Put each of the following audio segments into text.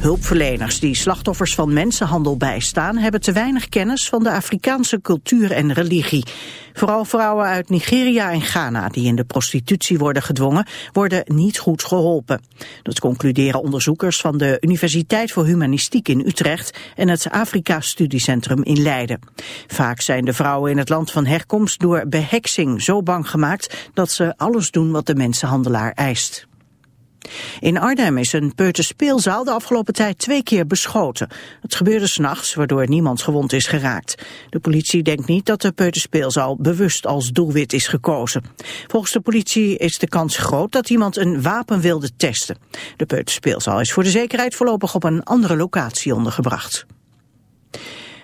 Hulpverleners die slachtoffers van mensenhandel bijstaan... hebben te weinig kennis van de Afrikaanse cultuur en religie. Vooral vrouwen uit Nigeria en Ghana die in de prostitutie worden gedwongen... worden niet goed geholpen. Dat concluderen onderzoekers van de Universiteit voor Humanistiek in Utrecht... en het Afrika Studiecentrum in Leiden. Vaak zijn de vrouwen in het land van herkomst door beheksing zo bang gemaakt... dat ze alles doen wat de mensenhandelaar eist. In Arnhem is een peuterspeelzaal de afgelopen tijd twee keer beschoten. Het gebeurde s'nachts, waardoor niemand gewond is geraakt. De politie denkt niet dat de peuterspeelzaal bewust als doelwit is gekozen. Volgens de politie is de kans groot dat iemand een wapen wilde testen. De peuterspeelzaal is voor de zekerheid voorlopig op een andere locatie ondergebracht.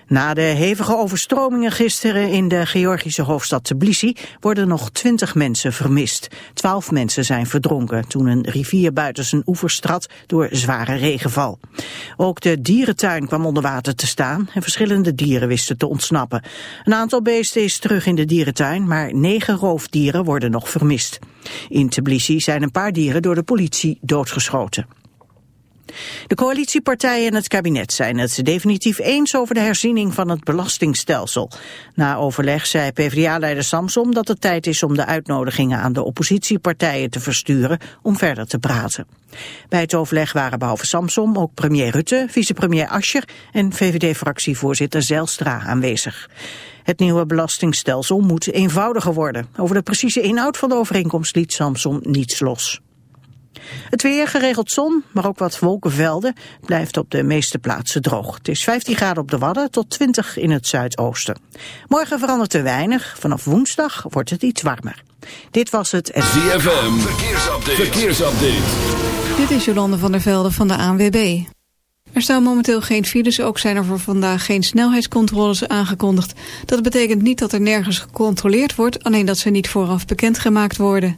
Na de hevige overstromingen gisteren in de Georgische hoofdstad Tbilisi worden nog twintig mensen vermist. Twaalf mensen zijn verdronken toen een rivier buiten zijn oevers trad door zware regenval. Ook de dierentuin kwam onder water te staan en verschillende dieren wisten te ontsnappen. Een aantal beesten is terug in de dierentuin, maar negen roofdieren worden nog vermist. In Tbilisi zijn een paar dieren door de politie doodgeschoten. De coalitiepartijen en het kabinet zijn het definitief eens over de herziening van het belastingstelsel. Na overleg zei PvdA-leider Samsom dat het tijd is om de uitnodigingen aan de oppositiepartijen te versturen om verder te praten. Bij het overleg waren behalve Samsom ook premier Rutte, vicepremier Ascher en VVD-fractievoorzitter Zelstra aanwezig. Het nieuwe belastingstelsel moet eenvoudiger worden. Over de precieze inhoud van de overeenkomst liet Samsom niets los. Het weer, geregeld zon, maar ook wat wolkenvelden, blijft op de meeste plaatsen droog. Het is 15 graden op de Wadden tot 20 in het zuidoosten. Morgen verandert er weinig, vanaf woensdag wordt het iets warmer. Dit was het... ZFM, verkeersupdate. verkeersupdate. Dit is Jolande van der Velde van de ANWB. Er staan momenteel geen files, ook zijn er voor vandaag geen snelheidscontroles aangekondigd. Dat betekent niet dat er nergens gecontroleerd wordt, alleen dat ze niet vooraf bekendgemaakt worden.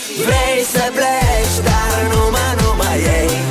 Vrei să pleci, dar numai, numai ei.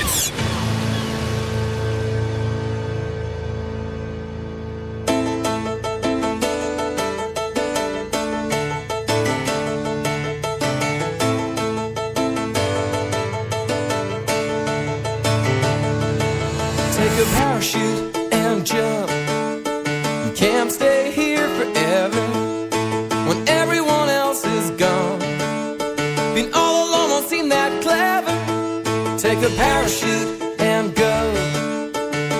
Take the parachute and go.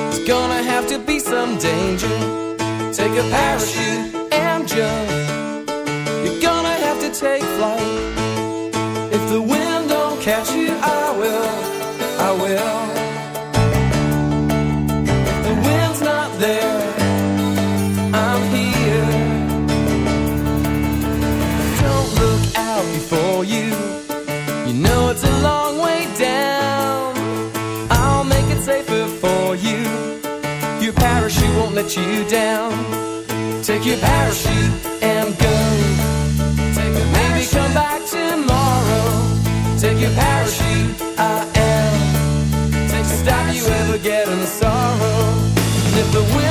It's gonna have to be some danger. Take a parachute and jump. let you down. Take your parachute and go. Take a Maybe come back tomorrow. Take your parachute, I am. Stop you ever getting sorrow. And if the wind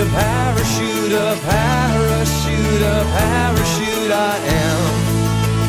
A parachute, a parachute, a parachute I am.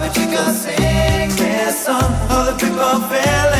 but you can sing this song. All the people fell